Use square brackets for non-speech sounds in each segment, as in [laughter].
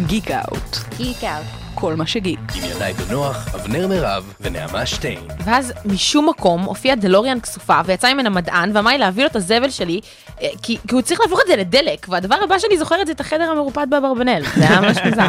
גיק אאוט. גיק אאוט. כל מה שגיק. עם ינאי בנוח, אבנר מירב ונעמה שטיין. ואז משום מקום הופיע דלוריאן כסופה ויצא ממנה מדען ואמר לי להביא לו את הזבל שלי אה, כי, כי הוא צריך להפוך את זה לדלק והדבר הבא שאני זוכרת זה את החדר המרופד באברבנל זה היה ממש [laughs] מוזר.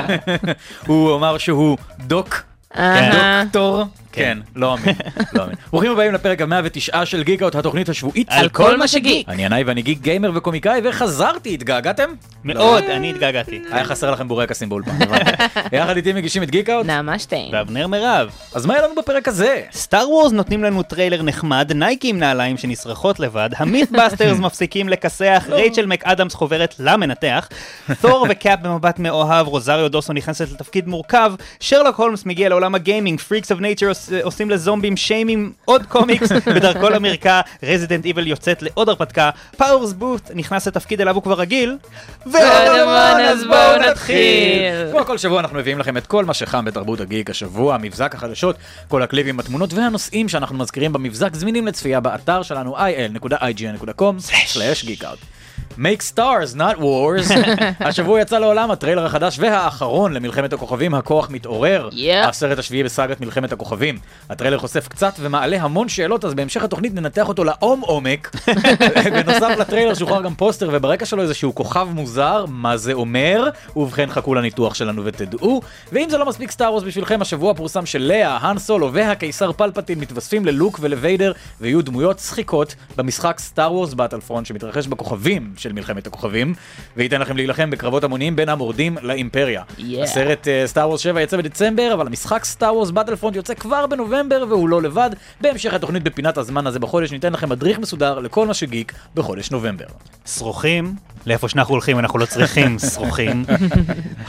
הוא אמר שהוא דוק. דוקטור. כן, לא אמין, לא אמין. [laughs] ברוכים הבאים לפרק ה-109 של גיקאוט, התוכנית השבועית על כל מה שגיק. אני ינאי ואני גיק גיימר וקומיקאי וחזרתי, התגעגעתם? מאוד, אני התגעגעתי. היה חסר לכם בורקסים באולפן. [laughs] יחד איתי מגישים את גיקאוט, נעמה שטיין. ואבנר מירב. אז מה יהיה לנו בפרק הזה? Star Wars נותנים לנו טריילר נחמד, נייקי עם נעליים שנשרכות לבד, ה-MythBusters [laughs] מפסיקים לכסח, רייצ'ל מקאדמס חוברת למנתח, תור וקאפ במבט מאוהב, רוזריו דוסון נכנסת לתפקיד מורכב, שרלוק הולמס מגיע לעולם הגיימינג, Freaks of Nature עושים לזומבים שיימינג, עוד קומיקס, [laughs] בדרכו למרקע, Resident Evil יוצאת לעוד הרפתקה, פאוורס בות' נכנס לתפקיד אליו הוא כבר רגיל, ועוד המון אז בואו נתחיל. כמו כל שבוע אנחנו מביאים לכם את כל מה שחם בתרבות הגיק השבוע, מבזק החדשות, כל הקליפים, התמונות והנושאים שאנחנו מזכירים במבזק זמינים לצפייה באתר שלנו il.ign.com/geekout. Make stars, not wars. [laughs] השבוע יצא לעולם הטריילר החדש והאחרון למלחמת הכוכבים, הכוח מתעורר. Yep. הסרט השביעי בסאגת מלחמת הכוכבים. הטריילר חושף קצת ומעלה המון שאלות, אז בהמשך התוכנית ננתח אותו לעומ- עומק. [laughs] בנוסף לטריילר שוחרר גם פוסטר, וברקע שלו איזשהו כוכב מוזר, מה זה אומר? ובכן חכו לניתוח שלנו ותדעו. ואם זה לא מספיק Star Wars בשבילכם, השבוע פורסם שלאה, האן סולו והקיסר פלפטין מתווספים ללוק ולוויידר, ויהיו דמויות שחיקות במשחק Star Wars Battlefront שמתרחש בכוכבים של מלחמת הכוכבים, וייתן לכם להילחם בקרבות המוניים בין המורדים לאימפריה. Yeah. הסרט Star Wars 7 יצא בדצמבר, אבל המשחק Star Wars Battlefront יוצא כבר בנובמבר, והוא לא לבד. בהמשך התוכנית בפינת הזמן הזה בחודש ניתן לכם מדריך מסודר לכל מה שגיק בחודש נובמבר. שרוכים, לאיפה שאנחנו הולכים אנחנו לא צריכים [laughs] שרוכים.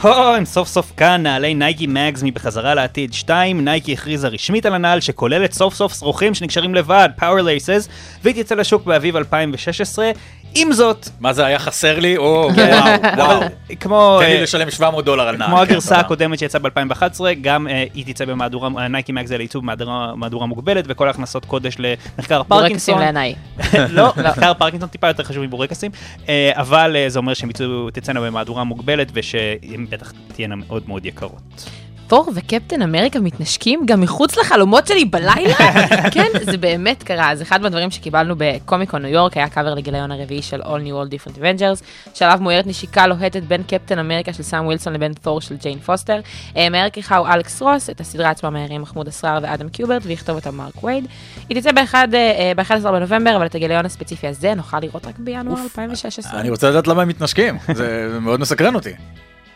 הו, הם סוף סוף כאן, נעלי נייקי Mags מבחזרה לעתיד 2, נייקי הכריזה רשמית על הנעל שכוללת סוף סוף שרוכים שנקשרים לבד, power laces, והיא תצא לשוק באביב 2016. עם זאת, מה זה היה חסר לי? או כן, וואו, וואו. כמו... תן לי לשלם 700 דולר על נעל. כמו הגרסה. הקודמת שיצאה ב-2011, גם אה, היא תצא במהדורה, נייקי Mags זה לעיצוב מהדורה- מוגבלת, וכל הכנסות קודש למחקר בורקסים פרקינסון. לעיניי. [laughs] לא, מחקר פרקינסון טיפה יותר חשוב מבורקסים, אה, אבל אה, זה אומר יצאו- תצאנה במהדורה מוגבלת ושהן בטח תהיינה מאוד מאוד יקרות. תור וקפטן אמריקה מתנשקים גם מחוץ לחלומות שלי בלילה? [laughs] כן, זה באמת קרה. אז אחד מהדברים שקיבלנו בקומיקון ניו יורק היה קאבר לגיליון הרביעי של All New All Different Avengers, שעליו מאוירת נשיקה לוהטת בין קפטן אמריקה של סאם ווילסון לבין תור של ג'יין פוסטר. אה, כריכה הוא אלכס רוס, את הסדרה עצמה מאיירים מחמוד אסרר ואדם קיוברט, ויכתוב אותה מרק וייד. היא תצא ב-11 בנובמבר, אבל את הגיליון הספציפי הזה נוכל לראות רק בינואר 2016. אני רוצה לדעת למה הם מתנשקים, זה מאוד מסקרן אותי.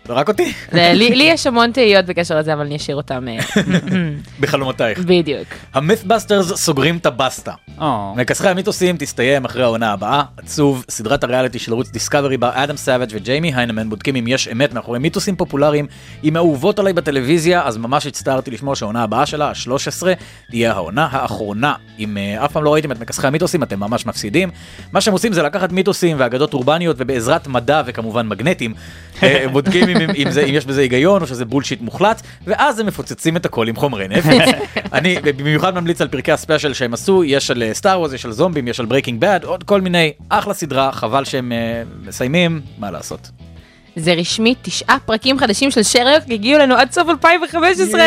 לא רק אותי, לי לי יש המון תהיות בקשר לזה, אבל אני אשאיר אותם אה, [laughs] בחלומותייך. בדיוק. ה-MythBusters סוגרים את הבסטה. מכסחי המיתוסים תסתיים אחרי העונה הבאה. עצוב, סדרת הריאליטי של ערוץ דיסקאברי בה אדם סאביג' וג'יימי היינמן בודקים אם יש אמת מאחורי מיתוסים פופולריים עם אהובות עליי בטלוויזיה, אז ממש הצטערתי לשמוע שהעונה הבאה שלה, ה-13, תהיה העונה האחרונה. אם uh, אף פעם לא ראיתם את מכסחי המיתוסים, אתם ממש מפסידים. מה שהם עושים זה לקחת מיתוסים ואגדות אורבניות ובעזרת מדע וכמובן מגנטים, אה, בודקים אם, אם, זה, אם יש בזה היגיון או שזה bullshit מוחלט, ואז הם מפוצצים את הכל עם חומרי נפץ. [laughs] אני במיוחד ממליץ על פרקי הספיישל שהם עשו, יש על סטאר וורז, יש על זומבים, יש על ברייקינג בד, עוד כל מיני, אחלה סדרה, חבל שהם אה, מסיימים, מה לעשות. זה רשמי, תשעה פרקים חדשים של שריוק הגיעו לנו עד סוף 2015.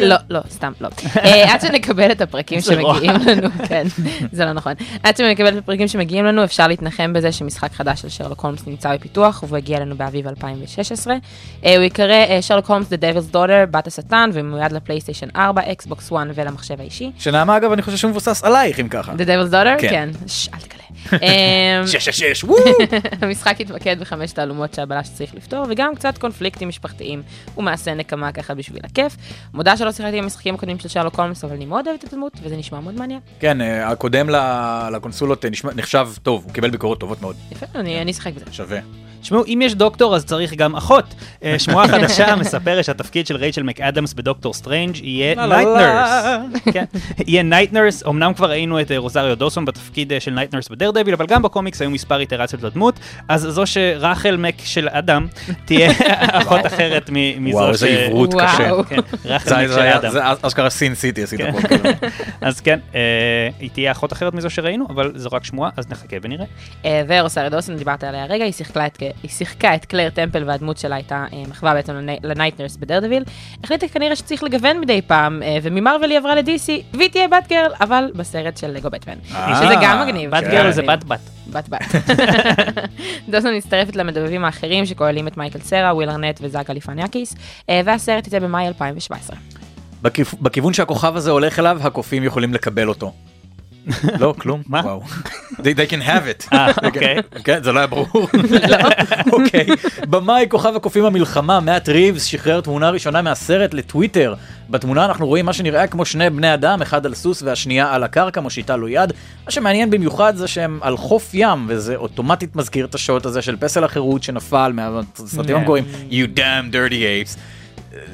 לא, לא, סתם לא. אה, עד שנקבל את הפרקים. שמגיעים לנו, כן, זה לא נכון. עד שנקבל את הפרקים שמגיעים לנו, אפשר להתנחם בזה שמשחק חדש של שרלוק הולמס נמצא בפיתוח, והוא הגיע לנו באביב 2016. אה, הוא ייקרא אה, שרלוק הולמס The Devil's Daughter, בת השטן, ומיועד לפלייסטיישן 4, אקסבוקס 1 ולמחשב האישי. שנעמה אגב, אני חושב שהוא מבוסס עלייך אם ככה. The Devil's Daughter? כן. כן. אל תגלה. אמ, [laughs] שש שש שש, וואו! [laughs] המשחק התמקד בחמש תעלומות שהבלש צריך לפתור, וגם קצת קונפליקטים משפחתיים ומעשה נקמה ככה בשביל הכיף. מודה שלא שיחקתי במשחקים הקודמים של שרלוק הולמס, אבל אני מאוד אוהבת את הדמות, וזה נשמע מאוד מעניין. כן, אה, הקודם לקונסולות אה, נחשב טוב, הוא קיבל ביקורות טובות מאוד, יפה, אני אשחק בזה. שווה. תשמעו, אם יש דוקטור אז צריך גם אחות. אה, שמועה [laughs] חדשה מספרת שהתפקיד של רייצ'ל מקאדמס בדוקטור סטרנג' יהיה לה, Night לה, Nurse. לה. כן, יהיה Night Nurse, אמנם כבר ראינו את אה, רוזריו דוסון בתפקיד אה, של Night Nurse בדר דביל, אבל גם בקומיקס היו מספר איטרציות לדמות, אז זו שרייצ'ל מק של אדם תהיה [laughs] אחות אחרת מ- מזו ש... וואו, איזה עברות. קשה. כן, [laughs] רייצ'ל זה- מק זה של אדם. זה אשכרה Sin City עשית כן. פה. אז כן, היא תהיה אחות אחרת מזו שראינו, אבל זו רק שמועה, אז נחכה ונראה. אה, ורוזריו דוסון, דיברת עליה הרגע, היא שיחקה את שהיא שיחקה את קלר טמפל והדמות שלה הייתה אה, מחווה בעצם ל Night Nurse בדרדוויל, החליטה כנראה שצריך לגוון מדי פעם, אה, וממארוול היא עברה ל-DC, והיא תהיה Batgirl, אבל בסרט של לגו בטמן. אה, שזה גם מגניב. Bat. girl זה בת בת. בת בת. דוסון מצטרפת למדובבים האחרים שכוללים את מייקל סרה, וויל ארנט וזאק גליפיאנקיס, והסרט יצא במאי 2017. בכיו- בכיוון שהכוכב הזה הולך אליו, הקופים יכולים לקבל אותו. לא, כלום? מה? They, can have it. אה, אוקיי. כן, זה לא היה ברור. אוקיי. במאי כוכב הקופים המלחמה, מאט ריבס, שחרר תמונה ראשונה מהסרט לטוויטר. בתמונה אנחנו רואים מה שנראה כמו שני בני אדם, אחד על סוס והשנייה על הקרקע, מושיטה לו יד. מה שמעניין במיוחד זה שהם על חוף ים, וזה אוטומטית מזכיר את השוט הזה של פסל החירות שנפל מהסרטים Yeah. המקוריים, You damn dirty apes.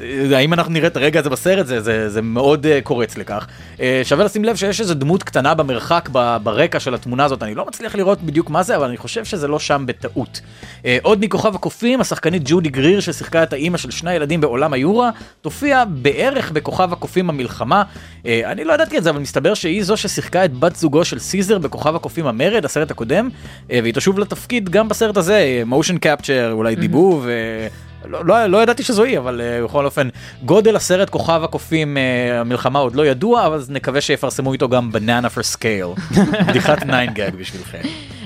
אה, האם אנחנו נראה את הרגע הזה בסרט זה זה זה מאוד uh, קורץ לכך uh, שווה לשים לב שיש איזה דמות קטנה במרחק ב, ברקע של התמונה הזאת אני לא מצליח לראות בדיוק מה זה אבל אני חושב שזה לא שם בטעות. Uh, עוד מכוכב הקופים השחקנית ג'ודי גריר ששיחקה את האימא של שני ילדים בעולם היורה תופיע בערך בכוכב הקופים המלחמה uh, אני לא ידעתי את זה אבל מסתבר שהיא זו ששיחקה את בת זוגו של סיזר בכוכב הקופים המרד הסרט הקודם uh, והיא תשוב לתפקיד גם בסרט הזה מושן קפצ'ר אולי דיבוב. Uh, לא, לא, לא ידעתי שזו היא, אבל uh, בכל אופן, גודל הסרט כוכב הקופים uh, המלחמה עוד לא ידוע, אבל נקווה שיפרסמו איתו גם בננה for scale. [laughs] בדיחת 9 גג בשבילכם.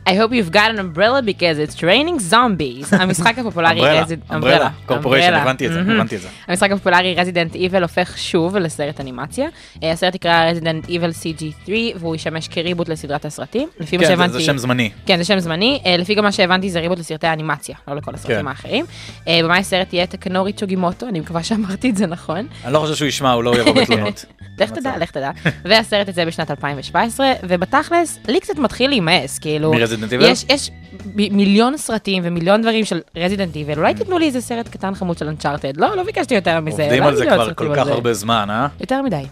I hope you've got an umbrella because it's raining zombies. [laughs] המשחק הפופולרי Umbrella, Resi- Umbrella, Corporation. הבנתי את זה. הבנתי את זה. המשחק הפופולרי Resident Evil הופך שוב לסרט אנימציה. אה, הסרט יקרא Resident Evil CG3 והוא ישמש כ reboot לסדרת הסרטים. לפי מה כן, זה- שהבנתי... זה שם זמני. כן, זה שם זמני. אה, לפי גם מה שהבנתי זה reboot לסרטי האנימציה, לא לכל כן. הסרטים האחרים. אה, במאי הסרט יהיה טקנורי צוג'ימוטו, אני מקווה שאמרתי את זה נכון. אני לא חושב שהוא ישמע, הוא לא יבוא בתלונות. [laughs] לך תדע, לך תדע. והסרט יצא בשנת 2017, ובתכלס, לי קצת מתחיל להימאס, כאילו... מ-Resident Evil? יש, יש מיליון סרטים ומיליון דברים של Resident Evil, אולי תיתנו לי איזה סרט קטן חמוד של Uncharted. לא, לא ביקשתי יותר מזה. עובדים לא על זה מיליון כבר כל כך. הרבה זמן, אה? יותר מדי.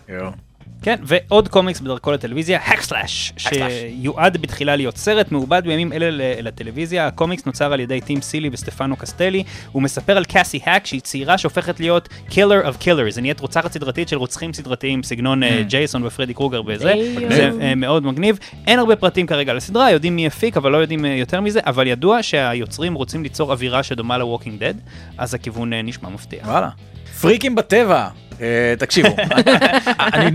כן, ועוד קומיקס בדרכו לטלוויזיה, Hack/Slash, שיועד בתחילה להיות סרט, מעובד בימים אלה לטלוויזיה. הקומיקס נוצר על ידי טים סילי וסטפנו קסטלי. הוא מספר על קאסי האק, שהיא צעירה שהופכת להיות killer of killers. היא נהיית רוצחת סדרתית של רוצחים סדרתיים, סגנון אה, ג'ייסון ופרדי קרוגר וזה. זה אה, מאוד מגניב. אין הרבה פרטים כרגע על הסדרה, יודעים מי הפיק, אבל לא יודעים אה, יותר מזה, אבל ידוע שהיוצרים רוצים ליצור אווירה שדומה ל-Walking Dead, אז הכיוון נשמע מפתיע. וואלה. פריקים בטבע. אה, תקשיבו, [laughs]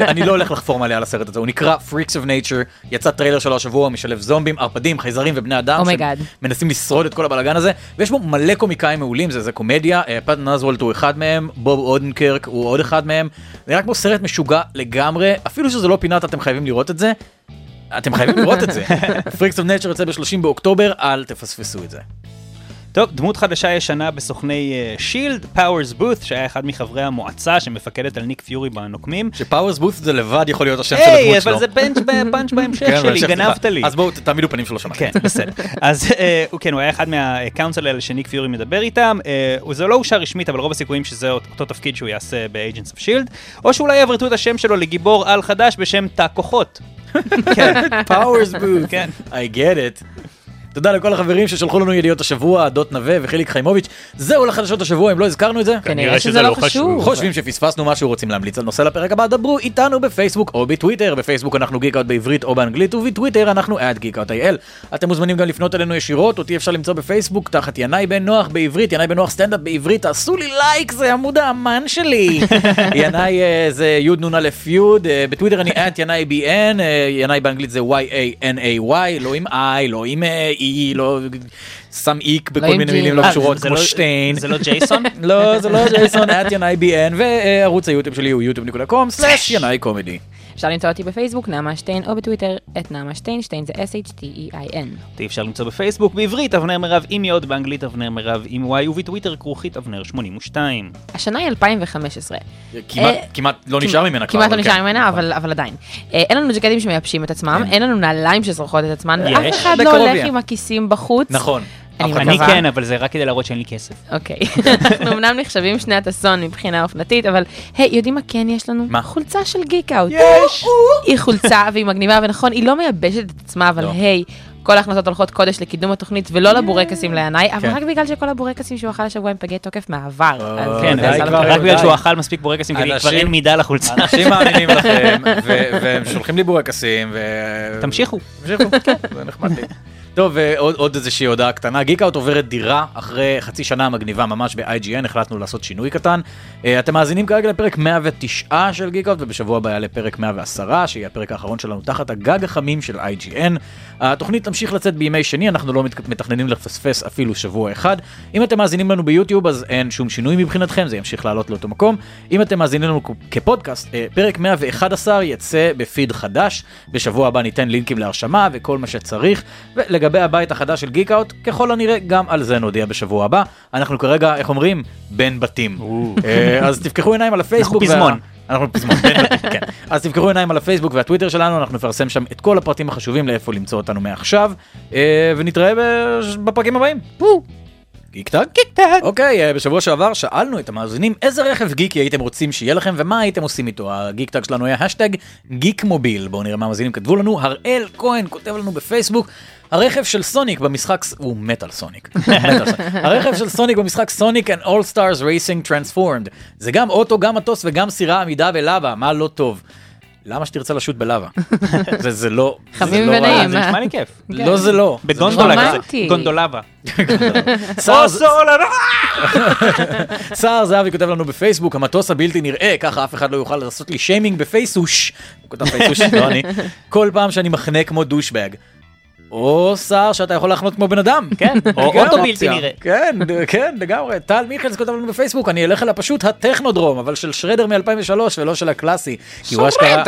אני, לא הולך לחפור מלא על הסרט הזה, הוא נקרא Freaks of Nature, יצא טריילר שלו השבוע, משלב זומבים, ערפדים, חייזרים ובני אדם, oh my god. מנסים לשרוד את כל הבלאגן הזה, ויש בו מלא קומיקאים מעולים, זה, זה קומדיה, אה, פאטון אוסוולט הוא אחד מהם, בוב אודנקרק הוא עוד אחד מהם, זה נראה כמו סרט משוגע לגמרי, אפילו שזה לא פינת אתם חייבים לראות את זה, אתם חייבים לראות את זה. [laughs] Freaks of Nature יוצא ב-30 באוקטובר, אל תפספסו את זה. טוב, דמות חדשה ישנה בסוכני שילד, פאוורס בות' שהיה אחד מחברי המועצה שמפקדת על ניק פיורי בנוקמים. שפאוורס בות' זה לבד יכול להיות השם של היי, הדמות שלו. אבל זה פאנץ' [laughs] בהמשך כן, שלי, גנבת. לי. אז בואו תעמידו פנים שלא שמעתי. כן, בסדר. אז אה, כן, הוא היה אחד מה council האלה שניק פיורי מדבר איתם. אה, זה לא אושר רשמית, אבל רוב הסיכויים שזה אות- אותו תפקיד שהוא יעשה ב-Agents of Shield, או שאולי יעברתו את השם שלו לגיבור על חדש בשם תא כוחות. [laughs] כן, פאוורס בוס. כן. I get it. תודה לכל החברים ששלחו לנו ידיעות השבוע, דות נווה וחיליק חיימוביץ'. זהו לחדשות השבוע, אם לא הזכרנו את זה. כנראה שזה לא חשוב. חושבים שפספסנו משהו, רוצים להמליץ על נושא לפרק הבא, דברו איתנו בפייסבוק או בטוויטר. בפייסבוק אנחנו גיקאוט בעברית או באנגלית, ובטוויטר אנחנו at geekout.il. אתם מוזמנים גם לפנות אלינו ישירות, אותי אפשר למצוא בפייסבוק תחת ינאי בן נוח בעברית, ינאי בן נוח סטנדאפ בעברית, תעשו לי לייק, זה עמוד האמן שלי. [laughs] ינאי אה, זה יוד נון א' יוד, אה, בטוויטר אני at ינאי בי-אן, אה, ינאי באנגלית זה y-a-n-a-y, לא עם i, לא עם e, Ilo שם איק בכל מיני. מילים לא אה, קשורות כמו לא- שטיין. זה לא ג'ייסון? [laughs] לא, זה לא ג'ייסון, at ינאי בי-אן, וערוץ היוטיוב שלי הוא yוטיוב.com סלאש ינאי קומדי. אפשר למצוא אותי בפייסבוק, נעמה שטיין, או בטוויטר, את נעמה שטיין, שטיין זה S-H-T-E-I-N. אותי אפשר למצוא בפייסבוק בעברית אבנר מירב עם יוד, באנגלית אבנר מירב עם וואי, ובטוויטר כרוכית אבנר 82. השנה היא 2015. כמעט- אה, כמעט לא נשאר ממנה כבר. כמעט לא אבל נשאר כן. ממנה, אבל אבל עדיין. אה, אין לנו ג'קטים שמייבשים את עצמם, אין לנו נעליים שזורחות את עצמן, ואף. אחד לא הולך. עם הכיסים בחוץ. נכון. אני. כן, אבל זה רק כדי להראות שאין לי כסף. אוקיי. אנחנו אמנם נחשבים שנת אסון מבחינה אופנתית, אבל היי, יודעים מה כן יש לנו? מה? חולצה של גיק אאוט. יש! היא חולצה והיא מגניבה, ונכון, היא לא מייבשת את עצמה, אבל לא. היי, כל ההכנסות הולכות קודש לקידום התוכנית, ולא לבורקסים לעיניי, אבל כן. רק בגלל שכל הבורקסים שהוא אכל השבוע הם פגי תוקף מהעבר. כן. רק בגלל. שהוא אכל מספיק בורקסים, כי כבר אנשים- אין מידה לחולצה. אנשים מאמינים לכם, [laughs] והם שולחים לי בורקסים, ו... תמשיכו. תמשיכו, כן, זה נחמד לי. טוב, ועוד עוד איזושהי הודעה קטנה, גיקאוט עוברת דירה אחרי חצי שנה מגניבה ממש ב-IGN, החלטנו לעשות שינוי קטן. אה, אתם מאזינים כרגע לפרק 109 של גיקאוט, ובשבוע הבא יעלה פרק 110, שיהיה הפרק האחרון שלנו תחת הגג החמים של IGN. התוכנית תמשיך לצאת בימי שני, אנחנו לא מת- מתכננים לפספס אפילו שבוע אחד. אם אתם מאזינים לנו ביוטיוב, אז אין שום שינוי מבחינתכם, זה ימשיך לעלות לאותו מקום. אם אתם מאזינים לנו כפודקאסט, אה, פרק 111 יצא בפיד חדש, בשבוע הבא ניתן לינקים להרשמה וכל מה שצריך. ולגבי הבית החדש של גיקאוט, ככל הנראה גם על זה נודיע בשבוע הבא. אנחנו כרגע, איך אומרים? בין בתים. אה, אז תפקחו עיניים על הפייסבוק. אנחנו פזמון. אנחנו פזמון, בין בתים, כן. אז תפקחו עיניים על הפייסבוק והטוויטר שלנו, אנחנו נפרסם שם את כל הפרטים החשובים לאיפה למצוא אותנו מעכשיו, אה, ונתראה בפרקים הבאים. גיק טאג? גיק טאג. אוקיי, אה, בשבוע שעבר שאלנו את המאזינים איזה רכב גיקי הייתם רוצים שיהיה לכם ומה הייתם עושים איתו. הגיק טאג שלנו היה האשטאג Geekmobile. בואו נראה מה המאזינים כתבו לנו. הראל כהן כותב לנו בפייסבוק. הרכב של סוניק במשחק, הוא מת על סוניק. [laughs] הרכב של סוניק במשחק Sonic and All Stars Racing Transformed. זה גם אוטו, גם מטוס וגם סירה עמידה בלאבה, מה לא טוב? למה שתרצה לשוט בלאבה? [laughs] זה, זה לא... זה חמים לא. ונעים. זה נשמע לי כיף. לא זה לא. בגונדולה כזה. גונדולבה. [laughs] סער זהבי כותב לנו בפייסבוק, המטוס הבלתי נראה, ככה אף אחד לא יוכל לעשות לי שיימינג בפייסוש, הוא כותב פייסוש, לא אני, כל פעם שאני מחנה כמו דושבג. או סער שאתה יכול להחנות כמו בן אדם. כן, [laughs] או אוטו בלתי. נראה. כן, כן, לגמרי. טל מיכלס כותב לנו בפייסבוק, אני אלך אל הפשוט הטכנודרום, אבל של שרדר מ-2003 ולא של הקלאסי. כי הוא אשכרה...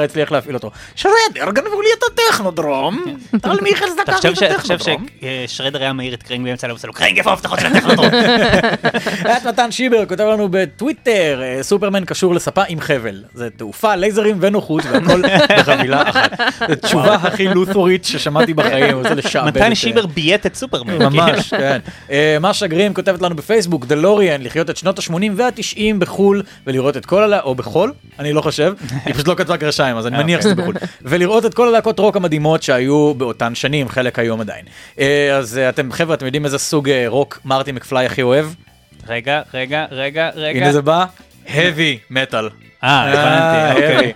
[laughs] הצליח להפעיל אותו. שרדר, גנבו לי את הטכנודרום. טל מיכלס לקח לי את אתה חושב הטכנודרום. ששרדר היה מעיר את קרינג באמצע הלילה ועושה לו קרינג איפה ההבטחות של הטכנודרום? [laughs] את מתן שיבר כותב לנו בטוויטר, אה, סופרמן קשור לספה עם חבל. זה תעופה, לייזרים ונוחות והכל בחבילה אחת. זו תשובה הכי לות'ורית ששמעתי בחיים, הוא רוצה לשעבד את... מתן שיבר בייט את סופרמן. ממש, כן. אה, מה שגרים כותבת לנו בפייסבוק, דלוריאן, לחיות את שנות ה-80 וה-90 בחו"ל ולראות את כל הלהקות, או בחול, אני לא חושב, היא פשוט לא כתבה גרשיים, אז אני מניח שזה בחו"ל. ולראות את כל הלהקות רוק המדהימות שהיו באותן שנים, חלק היום עדיין. אה, אז אה, אתם, חבר'ה, אתם יודעים איזה סוג אה, רוק מרטי מקפליי הכי אוהב? רגע, רגע, רגע, רגע. הנה זה בא, heavy metal. אה, הבנתי, אוקיי.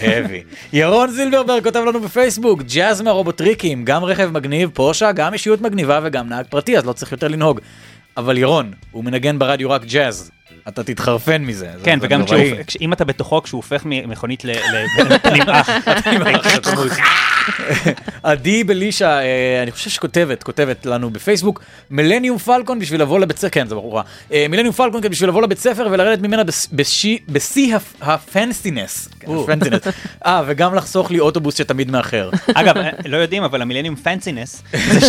heavy. ירון זילברברג כותב לנו בפייסבוק, ג'אז מהרובוטריקים, גם רכב מגניב, פורשה, גם אישיות מגניבה וגם נהג פרטי, אז לא צריך יותר לנהוג. אבל ירון, הוא מנגן ברדיו רק ג'אז. אתה תתחרפן מזה. זה- כן, וגם אם אתה בתוכו, כשהוא הופך ממכונית ל- לפנימח. [laughs] [laughs] עדי בלישה, אה, אני חושב שכותבת, כותבת לנו בפייסבוק, מילניום פלקון בשביל לבוא לבית ספר, כן, זה ברור. אה, מילניום פלקון בשביל לבוא לבית ספר ולרדת ממנה בש- בשיא- הפנסינס. כן. הפנסינס. אה, וגם לחסוך לי אוטובוס שתמיד מאחר. אגב, לא יודעים, אבל המילניום פנסינס זה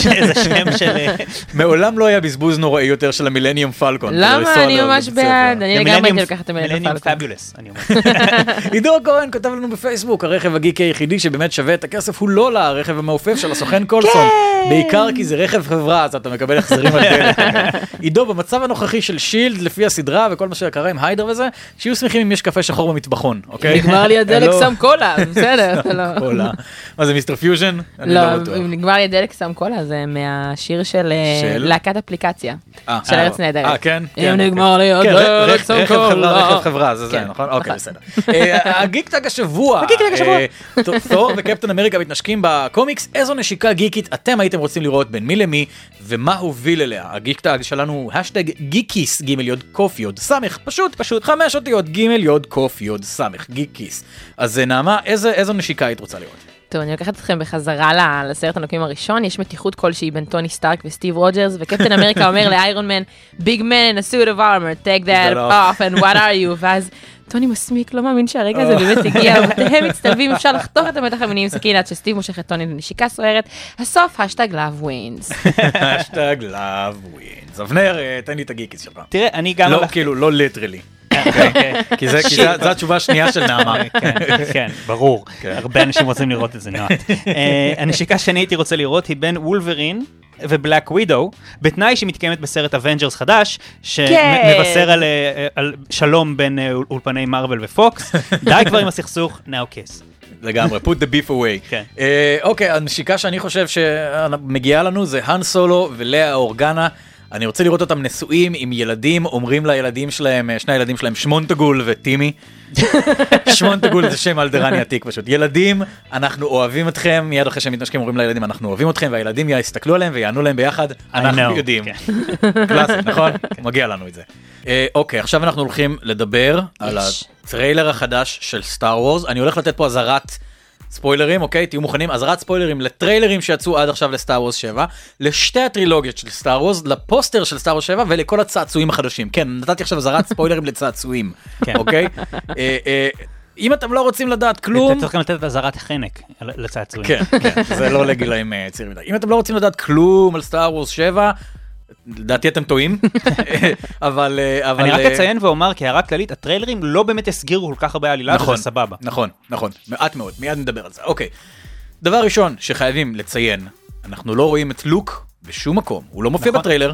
שם של... אה, מעולם לא היה בזבוז נוראי יותר של המילניום פלקון. למה? אני ממש. בעד, אני לגמרי הייתי לוקחת את המילניום מילניום פלקון. Fabulous, אני אומר. [laughs] עידו כהן כותב לנו בפייסבוק, הרכב הגיקי היחידי שבאמת שווה את הכסף הוא לולה, הרכב המעופף של הסוכן קולסון. בעיקר כי זה רכב חברה, אז אתה מקבל החזרים על דלק. עידו, במצב הנוכחי של שילד, לפי הסדרה וכל מה שקרה עם הידרה וזה, שיהיו שמחים אם יש קפה שחור במטבחון, אוקיי? נגמר לי הדלק, שים קולה, בסדר, לא... קולה. מה זה Mr. Fusion? לא לא. אם נגמר לי הדלק, שם קולה, זה מהשיר של אה? להקת אפליקציה. אה, של אה, ארץ נהדרת. אה, כן? אם כן, נגמר לי כן, הדלק, שם חברה, קולה. רכב חברה, זה זה, כן, נכון? אוקיי. [laughs] בסדר. אה, הגיקטאג השבוע. הגיקטאג השבוע. מתנשקים בקומיקס, איזו נשיקה גיקית אתם הייתם רוצים לראות בין מי למי, ומה הוביל אליה. הגיקטאג שלנו האשטג גיקיס, ג' יוד קוף יוד סמך, פשוט, פשוט, חמש אותיות, ג' יוד קוף יוד סמך, גיקיס. אז אה, נעמה, איזה- איזו נשיקה היית רוצה לראות? טוב, אני לוקחת אתכם בחזרה לסרט הנוקמים הראשון, יש מתיחות כלשהי בין טוני סטארק וסטיב רוג'רס, וקפטן אמריקה אומר לאיירון מן, big man in a suit of armor, take that That off and what are you, ואז טוני מסמיק, לא מאמין שהרגע הזה באמת הגיע, מבטיהם מצטלבים, אפשר לחתוך את המתח המיני עם סכין עד שסטיב מושך את טוני לנשיקה סוערת, הסוף, השטג לאב ווינס. השטג לאב ווינס. אבנר, אה, תן לי את הגיקיס שלך. תראה, אני גם לא. כאילו, לא literally. אוקיי. [laughs] כי זו התשובה השנייה של נעמה. [laughs] כן, כן, ברור. כן. הרבה אנשים רוצים לראות את זה, נועד. [laughs] אה, הנשיקה שאני הייתי רוצה לראות היא בין וולברין ובלק ווידו, בתנאי שהיא מתקיימת בסרט אבנג'רס חדש, כן. שמבשר על, אה, על שלום בין אה, אול- אולפני מארוול ופוקס. די כבר עם הסכסוך, now kiss. לגמרי, put the beef away. כן. אוקיי, הנשיקה שאני חושב שמגיעה לנו זה האן סולו וליאה אורגנה. אני רוצה לראות אותם נשואים עם ילדים, אומרים לילדים שלהם, אה, שני הילדים שלהם, שמונטגול וטימי. [laughs] שמונטגול זה שם אלדרני עתיק פשוט. ילדים, אנחנו אוהבים אתכם, מיד אחרי שהם מתנשקים אומרים לילדים, אנחנו אוהבים אתכם, והילדים יסתכלו עליהם ויענו להם ביחד, אנחנו. יודעים. כן. [laughs] קלאסי, נכון? [laughs] מגיע לנו את זה. אה, אוקיי, עכשיו אנחנו הולכים לדבר על. הטריילר החדש של סטאר וורס. אני הולך לתת פה אזהרת ספוילרים, אוקיי? תהיו מוכנים. אזהרת ספוילרים לטריילרים שיצאו עד עכשיו לסטאר וורס 7, לשתי הטרילוגיות של סטאר וורס, לפוסטר של סטאר וורס 7 ולכל הצעצועים החדשים. כן, נתתי עכשיו אזהרת ספוילרים לצעצועים, כן. אוקיי? אה, אה, אם אתם לא רוצים לדעת כלום... אתה צריך גם לתת אזהרת חנק לצעצועים. כן, כן, זה לא לגילאים אה, צעירים מדי. אם אתם לא רוצים לדעת כלום על סטאר וורס 7, לדעתי אתם טועים, [laughs] אבל... אה, אבל אני רק אה, אציין ואומר כהערה כללית, הטריילרים לא באמת הסגירו כל כך הרבה עלילה, נכון, וזה סבבה. נכון, נכון, מעט מאוד, מיד נדבר על זה. אוקיי, דבר ראשון שחייבים לציין, אנחנו לא רואים את לוק בשום מקום, הוא לא מופיע נכון. בטריילר,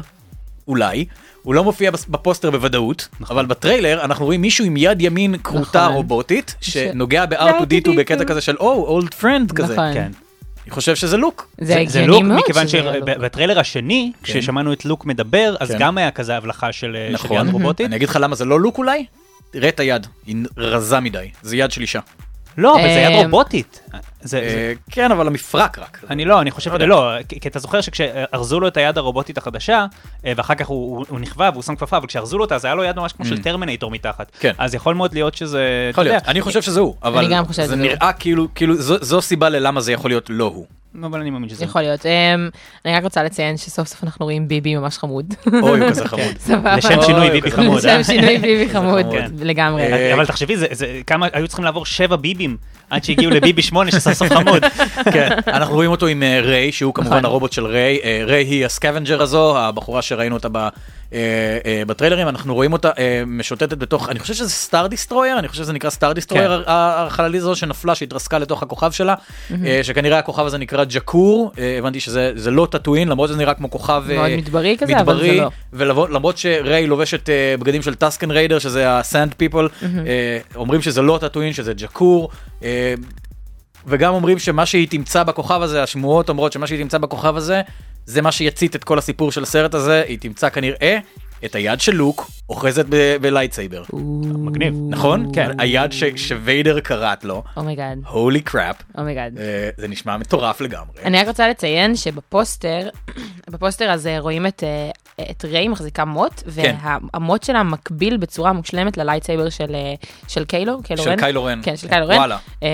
אולי, הוא לא מופיע בפוסטר בוודאות, נכון. אבל בטריילר אנחנו רואים מישהו עם יד ימין כרותה נכון. רובוטית, שנוגע ב-R2D2 בקטע כזה של או, old friend כזה. נכון. כן. אני חושב שזה לוק. זה הגיוני לוק, מאוד מכיוון שזה לא לוק. שבטריילר השני, כששמענו את לוק מדבר, אז כן. גם היה כזה הבלחה של של נכון, יד רובוטית. אני אגיד לך למה זה לא לוק אולי? תראה את היד, היא רזה מדי, זה יד של אישה. לא, אבל זה יד אמ, רובוטית. זה- זה- אה, כן, אבל המפרק רק. אני לא, אני חושב, לא כי אתה זוכר שכשארזו לו את היד הרובוטית החדשה, אה, ואחר כך הוא נכווה והוא שם כפפה, אבל כשארזו לו אותה, אז היה לו יד ממש כמו של טרמינטור מתחת. Mm. כן. אז יכול מאוד להיות שזה, יכול אתה להיות, יודע, אני חושב שזה הוא, אבל זה. נראה כאילו, כאילו זו סיבה ללמה זה יכול להיות לא הוא. אבל אני מאמין שזה... יכול להיות. אמ, אני רק רוצה לציין שסוף סוף אנחנו רואים ביבי ממש חמוד. אוי, הוא כזה חמוד. [laughs] סבבה. לשם שינוי ביבי חמוד. לשם שינוי ביבי [laughs] חמוד. לגמרי. אה, אבל תחשבי, זה- זה כמה, היו צריכים לעבור שבע BBים עד שהגיעו ל BB שמונה שסוף סוף חמוד. [laughs] כן, אנחנו רואים אותו עם אה, ריי, שהוא כמובן נכון. הרובוט של ריי. אה, ריי היא ה scavenger הזו, הבחורה שראינו אותה ב... אה, בטריילרים, אנחנו רואים אותה משוטטת בתוך, אני חושב שזה Star Destroyer, אני חושב שזה נקרא Star Destroyer. החללית הזו שנפלה, שהתרסקה לתוך הכוכב שלה, אה, שכנראה הכוכב הזה נקרא ג'קו, הבנתי שזה זה לא טאטואין, למרות שזה נראה כמו כוכב מדברי כזה, אבל זה לא. ולמרות שריי לובשת בגדים של Tusken Raider, שזה ה sand people, אומרים שזה לא טאטואין, שזה ג'קו. אה, וגם אומרים שמה שהיא תמצא בכוכב הזה, השמועות אומרות שמה שהיא תמצא בכוכב הזה, זה מה שיצית את כל הסיפור של הסרט הזה, היא תמצא כנראה את היד של לוק אוחזת ב- ב lightsaber. מגניב. נכון? כן. היד ש- שוויידר כרת לו, אומייגאד, הולי קראפ, אומייגאד. זה נשמע מטורף לגמרי. אני רק רוצה לציין שבפוסטר, בפוסטר הזה רואים את, אה, את ריי מחזיקה מוט, כן. והמוט שלה מקביל בצורה מושלמת ל lightsaber של, אה, של קיילו, קיילו של רן. קיילו רן. כן, של קיילו רן. וואלה. אה,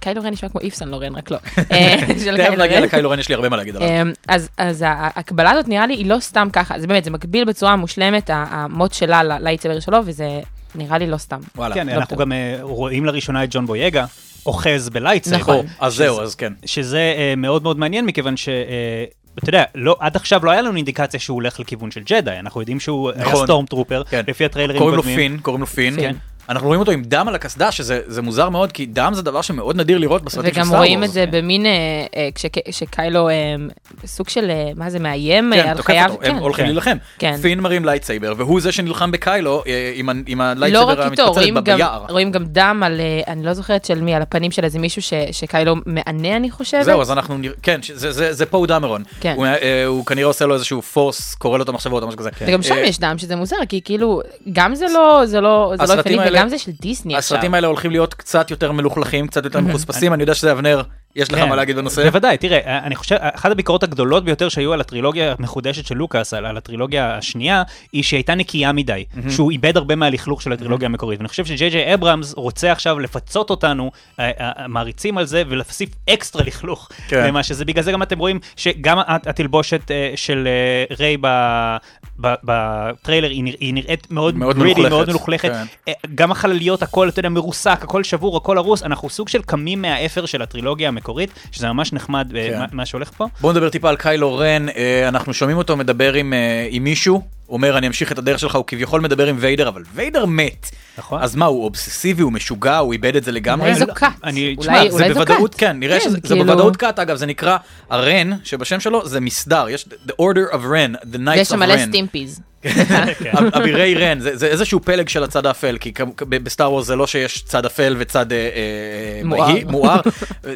קיילו רן נשמע כמו איב סן לורן, רק לא. [laughs] אה, של תכף נגיע. לקיילו רן, יש לי הרבה מה להגיד עליו. אז, אז ההקבלה הזאת נראה לי היא לא סתם ככה, זה באמת, זה מקביל בצורה מושלמת, המוט שלה ל lightsaber שלו, וזה נראה לי לא סתם. וואלה. כן, לא אנחנו טוב. גם אה, רואים לראשונה את ג'ון בויגה אוחז ב lightsaber. נכון. או, אז זהו, אז כן. שזה אה, מאוד מאוד מעניין מכיוון ש... אה, אתה יודע, לא, עד עכשיו לא היה לנו אינדיקציה שהוא הולך לכיוון של ג'די, אנחנו יודעים שהוא היה נכון. stormtrooper, כן. לפי הטריילרים קוראים לו קודמים. פין, קוראים לו פין. כן. אנחנו רואים אותו עם דם על הקסדה, שזה זה מוזר מאוד, כי דם זה דבר שמאוד נדיר לראות בסרטים של וגם סטאר רואים. את זה במין, אה, אה, כשק- כשקיילו אה, סוג של, אה, מה זה, מאיים כן, על תוקף חייו. אותו, הם כן. הולכים כן. להילחם. כן. פין מרים lightsaber, והוא זה שנלחם בקיילו אה, עם לא ה lightsaber איתו, המתפצלת ביער. רואים גם דם על, אה, אני לא זוכרת של מי, על הפנים של איזה מישהו ש- שקיילו מענה, אני חושבת. זהו, אז אנחנו כן, זה- זה זה פו דמרון. כן. הוא, אה, הוא כנראה עושה לו איזשהו פורס, קורא לו את המחשבות או משהו כזה. וגם שם אה, יש דם שזה מוזר, כי כאילו, גם זה לא, זה לא, זה לא האלה- וגם זה של דיסני עכשיו. הסרטים האלה הולכים להיות קצת יותר מלוכלכים, קצת יותר מחוספסים, אני יודע שזה אבנר, יש לך כן. מה להגיד בנושא? בוודאי, תראה, אני חושב, אחת הביקורות הגדולות ביותר שהיו על הטרילוגיה המחודשת של לוקאס, על, על הטרילוגיה השנייה, היא שהייתה נקייה מדי, שהוא איבד הרבה מהלכלוך של הטרילוגיה המקורית. ואני חושב שג'יי ג'יי אברהמס רוצה עכשיו לפצות אותנו, אה, אה, המעריצים על זה, ולהוסיף אקסטרה לכלוך כן. למה שזה. בגלל זה גם אתם רואים שגם הת- התלבושת אה, של אה, ריי ב- בטריילר, היא נרא- היא נראית מאוד מאוד גרידי, מלוכלכת, מאוד מלוכלכת. כן. אה, גם החלליות, הכל, אתה יודע, מרוסק, הכל שבור, הכל הרוס, אנחנו סוג של קמים מהאפר של הטרילוגיה המקורית, שזה ממש נחמד אה, כן. מה- מה שהולך פה. בואו נדבר טיפה על קיילו רן, אה, אנחנו שומעים אותו מדבר עם, אה, עם מישהו, אומר אני אמשיך את הדרך שלך, הוא כביכול מדבר עם ויידר, אבל ויידר מת. נכון. אז מה, הוא אובססיבי, הוא משוגע, הוא איבד את זה לגמרי? אולי זו לא, קאט. אני- תשמע, אולי זה אולי זו בוודאות, קאט. כן, נראה כן, שזה זה כאילו- בוודאות קאט, אגב, זה נקרא הרן, שבשם שלו זה מסדר, יש The Order of Ren, The Knights of שם מלא. סטימפיז. [laughs] אבירי רן, זה, זה איזשהו פלג של הצד האפל, כי בסטאר וורס זה לא שיש צד אפל וצד אה, אה, מואר. בהיר, [laughs] מואר,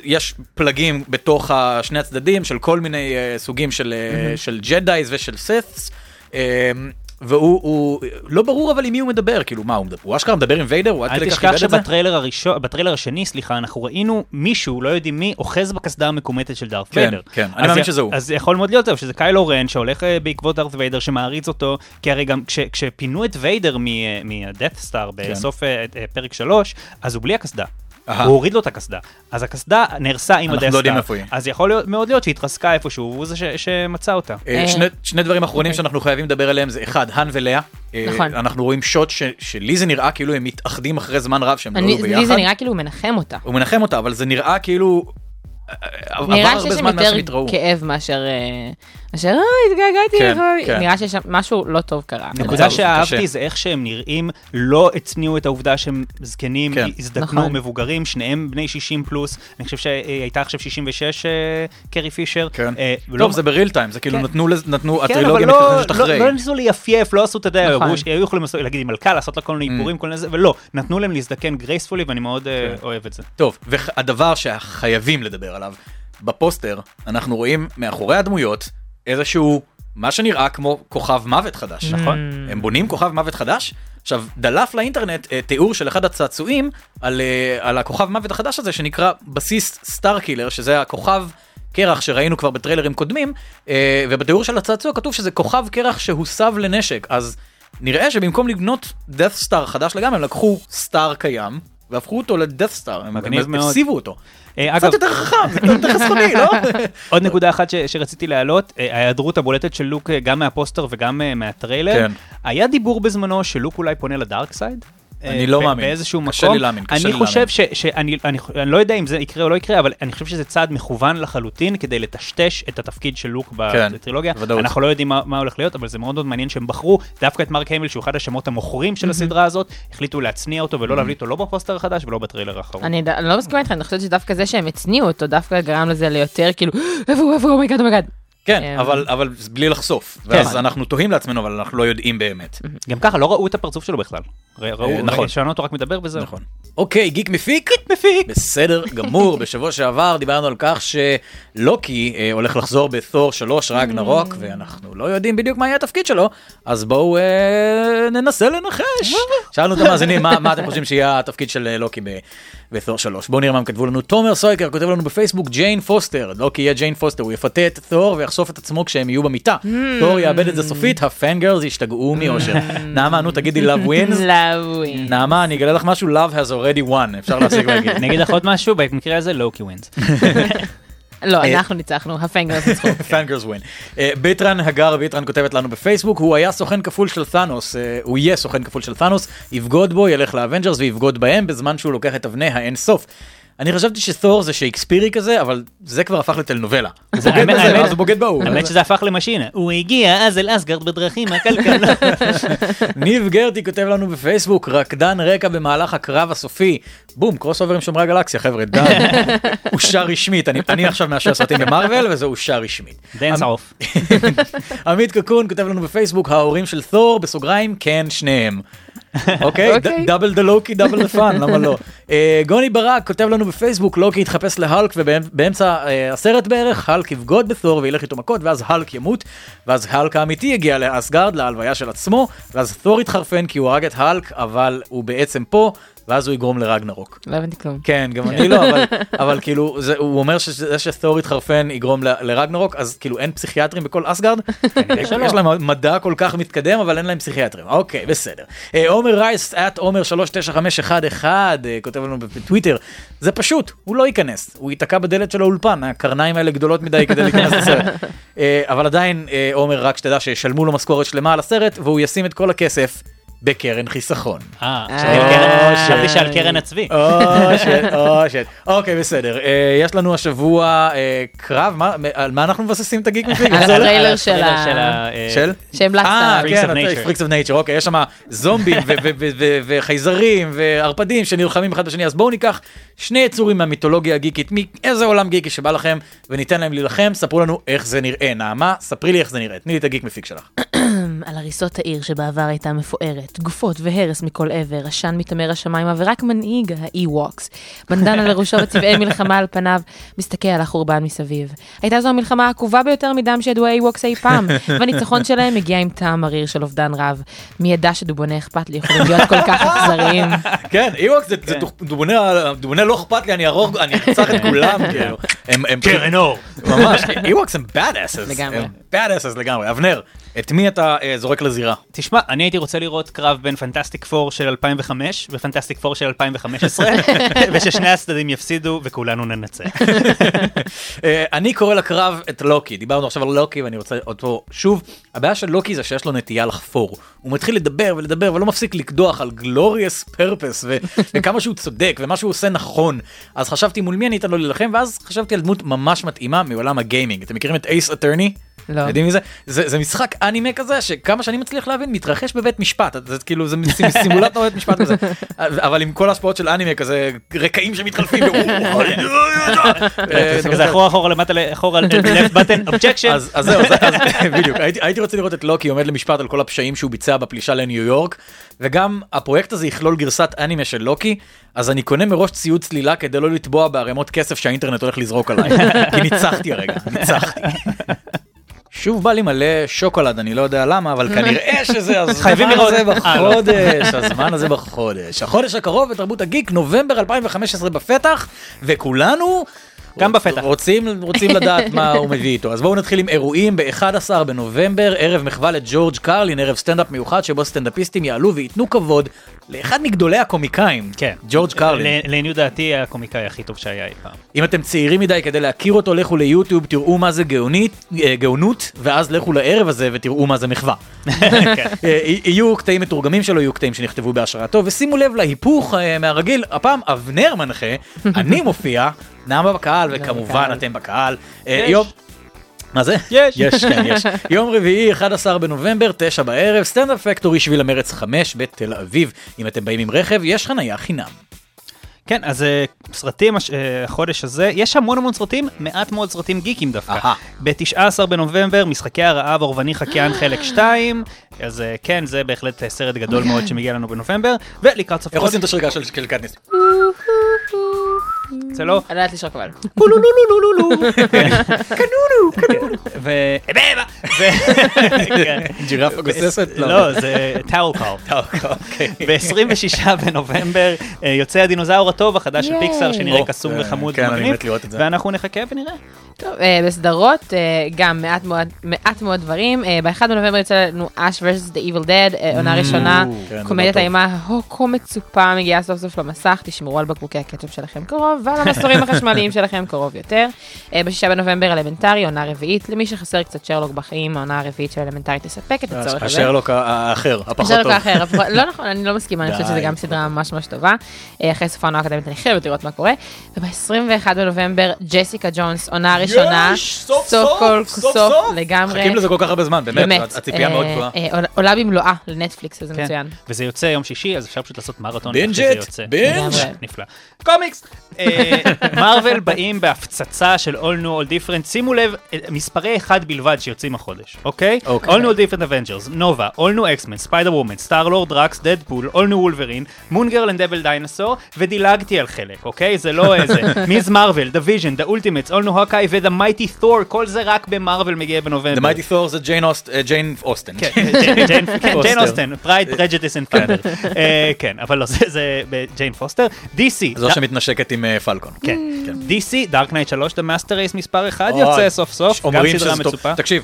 יש פלגים בתוך שני הצדדים של כל מיני אה, סוגים של, אה, של ג'דאיז ושל סת'ס. אמ, והוא הוא- לא ברור אבל עם מי הוא מדבר, כאילו מה, הוא מדבר- הוא אשכרה מדבר עם ויידר? הוא עד אל כדי כך תשכח איבד את זה? שבטריילר הראשון, בטריילר השני, סליחה, אנחנו ראינו מישהו, לא יודעים מי, אוחז בקסדה המקומטת של דארת כן, ויידר. כן, אני מאמין שזה הוא. אז יכול מאוד להיות שזה קיילו רן שהולך אה, בעקבות דארת ויידר, שמעריץ אותו, כי הרי גם כש- כשפינו את ויידר מהדאט סטאר בסוף אה, אה, פרק 3, אז הוא בלי הקסדה. הוא הוריד לו את הקסדה, אז הקסדה נהרסה עם אנחנו הדאט לא יודעים איפה היא. אז יכול להיות, מאוד להיות שהתרסקה איפשהו, והוא זה ש- שמצא אותה. אה, אה, שני- שני דברים אחרונים אוקיי. שאנחנו חייבים לדבר עליהם זה אחד, האן ולאה. אה, נכון. אנחנו רואים שוט ש- שלי זה נראה כאילו הם מתאחדים אחרי זמן רב שהם לא היו ביחד. לי זה נראה כאילו הוא מנחם אותה. הוא מנחם אותה, אבל זה נראה כאילו... אה, עבר נראה הרבה שיש שם זמן מאז שהם יותר. כאב מאשר, אה, מאשר, אוי, התגעגעתי, כן, אוי." כן. נראה שיש שם משהו לא טוב קרה. נקודה שאהבתי. זה איך שהם נראים, לא הצניעו את העובדה שהם זקנים, כן. הזדקנו, נכון. מבוגרים, שניהם בני 60 פלוס, אני חושב שהייתה עכשיו 66 אה, קרי פישר. כן. אה, ולא- טוב, זה בריל טיים, זה כאילו כן. נתנו, נתנו, כן, הטרילוגיה לא- מתרחשת לא- אחרי. לא ניסו ליפייף, לא עשו, אתה יודע, נכון. אמרו שהיו יכולים לעשות- להגיד עם מלכה, לעשות לה כל מיני איפורים, כל מיני זה, ולא, נתנו להם להזדקן גרייספולי, ואני מאוד אה. אוהב את זה. טוב, והדבר שחייבים לדבר עליו, בפוסטר אנחנו רואים מאחורי הדמויות איזשהו, מה שנראה כמו כוכב מוות חדש. נכון. הם בונים כוכב מוות חדש? עכשיו, דלף לאינטרנט אה, תיאור של אחד הצעצועים על, אה, על הכוכב מוות החדש הזה שנקרא בסיס סטאר קילר, שזה הכוכב קרח שראינו כבר בטריילרים קודמים, אה, ובתיאור של הצעצוע כתוב שזה כוכב קרח שהוסב לנשק, אז נראה שבמקום לבנות death star חדש לגמרי, הם לקחו star קיים. והפכו אותו ל death star, הם. הסבו אותו. אה, קצת יותר חכם, זה קצת יותר חסכוני, לא? [laughs] עוד נקודה אחת שרציתי להעלות, אה, ההיעדרות הבולטת של לוק אה, גם מהפוסטר וגם מהטריילר. כן. היה דיבור בזמנו שלוק אולי פונה ל dark side? אני אה, לא ב- מאמין. באיזשהו מקום. קשה לי להאמין, קשה אני לי חושב להאמין. ש... שאני אני, אני לא יודע אם זה יקרה או לא יקרה, אבל אני חושב שזה צעד מכוון לחלוטין כדי לטשטש את התפקיד של לוק כן, בטרילוגיה. בוודאות. אנחנו לא יודעים מה, מה הולך להיות, אבל זה מאוד מאוד מעניין שהם בחרו דווקא את מארק המיל, שהוא אחד השמות המוכרים של הסדרה הזאת, החליטו להצניע אותו ולא להביא אותו לא בפוסטר החדש ולא בטריילר האחרון. אני אני לא מסכימה איתך, אני חושבת שדווקא זה שהם הצניעו אותו, דווקא גרם לזה ליותר כאילו, [gasps] איפה הוא, איפה הוא, אומייגאד, אומייגאד. כן, אמ, אבל אבל בלי לחשוף. ואז אנחנו תוהים לעצמנו, אבל אנחנו לא יודעים באמת. גם ככה לא ראו את הפרצוף שלו בכלל. ר- ראו, נכון. שמענו אותו רק מדבר וזהו. נכון. אוקיי, גיק מפיק? גיק מפיק. בסדר גמור, [laughs] בשבוע שעבר דיברנו על כך שלוקי אה, הולך לחזור בתור 3 ראגנארוק, ואנחנו לא יודעים בדיוק מה יהיה התפקיד שלו, אז בואו אה, ננסה לנחש. שאלנו את המאזינים מה מה אתם חושבים שיהיה התפקיד של אה, לוקי בתור 3. בואו נראה מה הם כתבו לנו. תומר סויקר כותב לנו בפייסבוק ג'יין פוסטר, לוקי יהיה ג'יין פוסטר, הוא יפתה את תור ויחשוף את עצמו כשהם יהיו במיטה. תור יאבד את זה סופית, ה fangirls ישתגעו מאושר. נעמה, נו תגידי love [laughs] wins. לאווי. נעמה, אני אגלה לך משהו, love has already won, אפשר להפסיק [laughs] להגיד. אני אגיד לך עוד משהו, במקרה הזה לוקי wins. [laughs] לא, אה, אנחנו ניצחנו, ה fangirls ניצחו. fangirls win. ביטרן הגר ביטרן כותבת לנו בפייסבוק, הוא היה סוכן כפול של תאנוס, אה, הוא יהיה סוכן כפול של תאנוס, יבגוד בו, ילך לאבנג'רס ויבגוד בהם בזמן שהוא לוקח את אבני האין סוף. אני חשבתי שתור זה שייקספירי כזה, אבל זה כבר הפך לטלנובלה. הוא בוגד בזה, הוא בוגד בהוא. האמת שזה הפך למשינה. הוא הגיע אז אל אסגרד בדרכים הכלכלה. [laughs] ניב גרטי כותב לנו בפייסבוק, רקדן רקע במהלך הקרב הסופי. בום, crossover עם שומרי הגלקסיה, חבר'ה, די. [laughs] אושר רשמית, אני- אני עכשיו מאשר סרטים במרוויל וזה אושר רשמית. dance off. [laughs] עמית קקון כותב לנו בפייסבוק ההורים של תור בסוגריים כן שניהם. אוקיי? double the Loki double the fun למה לא. אה, גוני ברק כותב לנו בפייסבוק לוקי יתחפש להלק ובאמצע אה, הסרט בערך האלק יבגוד בתור וילך איתו מכות ואז האלק ימות ואז האלק האמיתי יגיע לאסגרד להלוויה של עצמו ואז תור יתחרפן כי הוא הרג את האלק אבל הוא בעצם פה ואז הוא יגרום לרגנרוק. לא הבנתי כלום. כן, גם אני לא, אבל, אבל כאילו, זה, הוא אומר שזה שתור יתחרפן יגרום לרגנרוק, אז כאילו אין פסיכיאטרים בכל אסגרד? [laughs] יש יש להם מדע כל כך מתקדם, אבל אין להם פסיכיאטרים. אוקיי, בסדר. אה, עומר רייס, את עומר 39511, אה, כותב לנו בטוויטר, זה פשוט, הוא לא ייכנס, הוא ייתקע בדלת של האולפן, הקרניים האלה גדולות מדי כדי להיכנס לסרט. [laughs] אה, אבל עדיין, עומר, רק שתדע שישלמו לו משכורת שלמה על הסרט, והוא ישים את כל הכסף בקרן חיסכון. אה, אה, חשבתי שעל קרן הצבי. אוקיי, בסדר. אה, יש לנו השבוע אה, קרב, מה- על מה אנחנו מבססים את הגיק [laughs] מפיק? על? הטריילר של ה- של. אה, של? שהם בלק אה, כן. Freaks of Nature, אוקיי, יש שם זומבים וחייזרים וערפדים שנלחמים אחד בשני, אז בואו ניקח שני יצורים מהמיתולוגיה הגיקית, מאיזה עולם גיקי שבא לכם, וניתן להם להילחם, ספרו לנו איך זה נראה. נעמה, ספרי לי איך זה נראה, תני לי את הגיק מפיק שלך. על הריסות העיר שבעבר הייתה מפוארת, גופות והרס מכל עבר, עשן מתעמר השמיימה ורק מנהיג האי-ווקס. בנדנה לראשו וצבעי מלחמה על פניו, מסתכל על החורבן מסביב. הייתה זו המלחמה העקובה ביותר מדם שידעו האי-ווקס אי פעם, [laughs] והניצחון שלהם הגיע עם טעם מריר של אובדן רב. מי ידע שדובוני אכפת לי יכולים להיות כל כך אכזריים. [laughs] כן, איווקס זה זה דובוני, דובוני לא אכפת לי, אני אהרוג, אני ארצח את כולם, [laughs] כאילו. קרן אור. ממש, Ewoks הם bad asses. לגמרי. הם bad asses לגמרי. אבנר, את מי אתה אה, זורק לזירה? תשמע, אני הייתי רוצה לראות קרב בין Fantastic Four של 2005 ו Fantastic Four של 2015, [laughs] וששני הצדדים יפסידו וכולנו ננצח. [laughs] אה, אני קורא לקרב את לוקי, דיברנו עכשיו על לוקי ואני רוצה אותו שוב. הבעיה של לוקי זה שיש לו נטייה לחפור. הוא מתחיל לדבר ולדבר ולא מפסיק לקדוח על glorious purpose [laughs] וכמה שהוא צודק ומה שהוא עושה נכון. אז חשבתי מול מי אני אתן לו להילחם ואז חשבתי על דמות ממש מתאימה מעולם הגיימינג. אתם מכירים את אייס אטרני? לא. יודעים מי זה? זה? זה משחק אנימה כזה שכמה שאני מצליח להבין מתרחש בבית משפט זה כאילו זה סימ- סימולטור בית משפט כזה אבל עם כל ההשפעות של אנימה כזה רקעים שמתחלפים. [laughs] אה, זה כזה אחורה אחורה למטה לאחורה [laughs] left button objection. אז זהו, אז [laughs] בדיוק, הייתי רוצה לראות את לוקי עומד למשפט על כל הפשעים שהוא ביצע בפלישה לניו יורק, וגם הפרויקט הזה יכלול גרסת אנימה של לוקי, אז אני קונה מראש ציוד צלילה כדי לא לטבוע בערימות כסף שהאינטרנט הולך לזרוק עליי, כי ניצחתי הרגע, ניצחתי. שוב בא לי מלא שוקולד, אני לא יודע למה, אבל [laughs] כנראה שזה הזמן חייבים לראות. הזה אה, לא. בחודש, [laughs] הזמן הזה בחודש. החודש הקרוב בתרבות הגיק, נובמבר 2015 בפתח, וכולנו... גם בפתח. רוצים, רוצים לדעת מה הוא מביא איתו. אז בואו נתחיל עם אירועים ב-11 בנובמבר, ערב מחווה לג'ורג' קרלין, ערב סטנדאפ מיוחד שבו סטנדאפיסטים יעלו וייתנו כבוד לאחד מגדולי הקומיקאים, כן. ג'ורג' קרלין. לעניות דעתי הקומיקאי הכי טוב שהיה אי פעם. אם אתם צעירים מדי כדי להכיר אותו, לכו ליוטיוב, תראו מה זה גאונית, אה, גאונות, ואז לכו לערב הזה ותראו מה זה מחווה. [laughs] אה, יהיו קטעים מתורגמים שלו, יהיו קטעים שנכתבו בהשראתו, ושימו לב להיפוך אה, מהרגיל, הפעם אבנר מנחה, [laughs] אני מופיע, נעמה בקהל, וכמובן. אתם בקהל. אה. יום... מה זה? יש. [laughs] יש, כן, יש. יום רביעי, 11 בנובמבר, 9 בערב, סטנדאפ פקטורי שביל המרץ 5 בתל אביב. אם אתם באים עם רכב, יש חנייה חינם. כן, אז אה, סרטים אה, החודש הזה, יש המון המון סרטים, מעט מאוד סרטים גיקים דווקא. אהה. ב-19 בנובמבר, משחקי הרעב, אורבני חקיין חלק 2, אז אה, כן, זה בהחלט סרט גדול מאוד שמגיע לנו בנובמבר, ולקראת סוף איך עושים את השריקה של של קטניס? זה לא, אני יודעת לשרוק אבל. ו... ו- כן. ג'ירפה גוססת? לא, זה טאול קול. אוקיי. ב-26 בנובמבר יוצא הדינוזאור הטוב החדש של. פיקסאר שנראה קסום וחמוד כן, אני ומגניב, מת לראות את זה. ואנחנו נחכה ונראה. טוב, אה, בסדרות, אה, גם מעט מאוד, מעט מאוד דברים. אה, ב-1 בנובמבר יוצא לנו אש vs. The Evil Dead, עונה ראשונה, כן, קומדיית. האימה הכה מצופה מגיעה סוף סוף למסך, תשמרו על בקבוקי הקטשופ שלכם קרוב, ועל המסורים החשמליים שלכם קרוב יותר. אה, ב-6 בנובמבר אלמנטרי, עונה רביעית, למי שחסר קצת שרלוק בחיים, העונה הרביעית של אלמנטרי תספק את הצורך הזה. השרלוק האחר, הפחות טוב. האחר, אבל- לא נכון, אני לא מסכימה, אני חושבת שזה גם. סדרה ממש ממש טובה. אחרי סוף העונה הקודמת אני חייבת לראות מה קורה. וב-21 בנובמבר, ג'סיקה ג'ונס, עונה ראשונה. יש, סוף סוף סוף, כל סוף סוף סוף. לגמרי. מחכים לזה כל כך הרבה זמן, באמת, באמת. הציפייה אה, מאוד גבוהה. אה, עולה- עולה במלואה לנטפליקס, וזה כן. מצוין. וזה יוצא יום שישי, אז אפשר פשוט לעשות מרתון. בינג' ואחרי זה את, יוצא. בינג'. נפלא. קומיקס! אה, [laughs] מארוול באים בהפצצה של All New All Different, שימו לב, מספרי אחד בלבד שיוצאים החודש, אוקיי? אוקיי. All New All Different Avengers, נובה, All New X-Men, Spider-Woman, Star-Lord, דראקס, דדפול, All New Wolverine, Moon Girl and Devil Dinosaur, ודילגתי על חלק, אוקיי? זה לא איזה. [laughs] Ms. Marvel, The Vision, The Ultimates, All New Hawkeye ו-The Mighty Thor, כל זה רק במרוויל מגיע The בנובמבר. Mighty Thor זה ג'יין אה, [laughs] אוסטן. כן, ג'יין- ג'יין- כן. ג'יין אוסטן, Pride, Prejudice and Thunder. כן, אבל לא, זה- זה ג'יין פוסטר. DC, זו שמתנשקת עם אה, פלקון. כן. DC, Dark Knight 3, The Master Race מספר 1 אוי, יוצא סוף סוף, גם סדרה. מצופה. תקשיב,